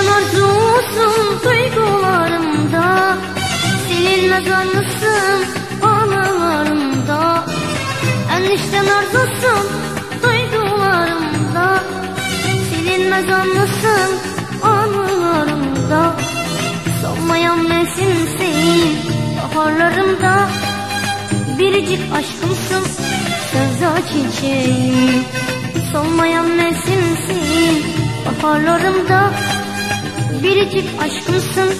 Enişten arzusun duygularımda. Silinmez anısın anılarımda. Enişten arzusun duygularımda. Silinmez anısın anılarımda. Solmayan mevsimsin baharlarımda Biricik aşkımsın sevda çiçeğim. Solmayan mevsimsin baharlarımda Biricik aşkımsın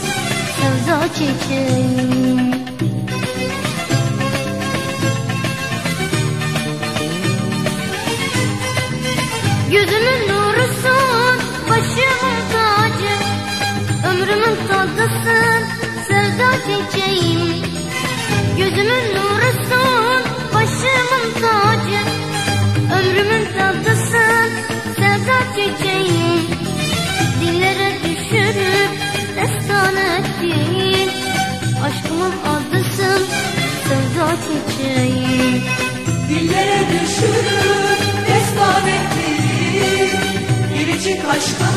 sevda çiçeğim. Yüzümün nurusun, başımın tacı Ömrümün tadısın, sevda çiçeğim. Gözümün nurusun, başımın tacı sevda çiçeğim Dillere düşürüp destan ettiğim Biricik aşkımsın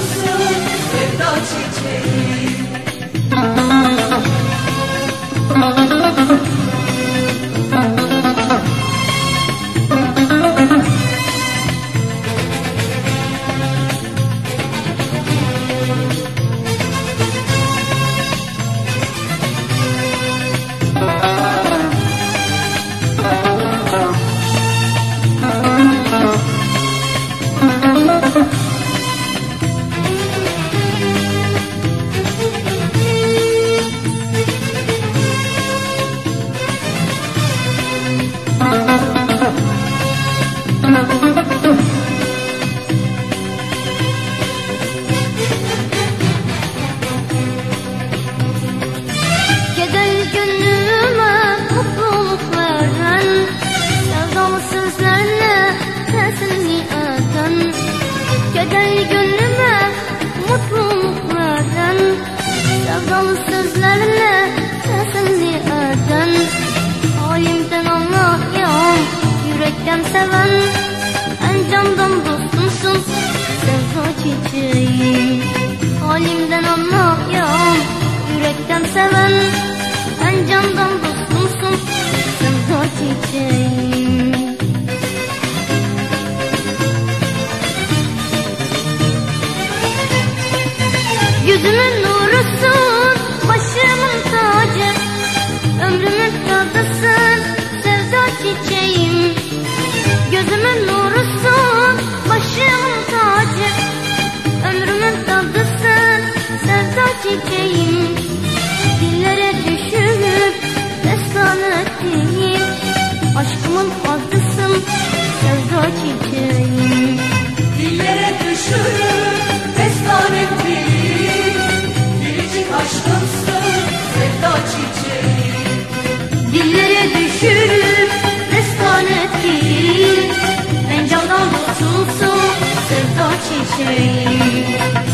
yürekten seven En candan başımın tacı Ömrümün tadısın, sevda çiçeğim. Gözümün nurusun, başımın tacı Ömrümün tadısın, sevda çiçeğim aşkımın adlısın sevda çiçeğim Dillere düşürüm destanem benim Biricik aşkımsın sevda çiçeğim. Dillere düşürüm destan ettim Ben canan tutulsun sevda çiçeğim.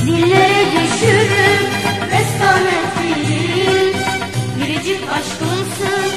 Dillere düşürüm destan ettim Biricik aşkımsın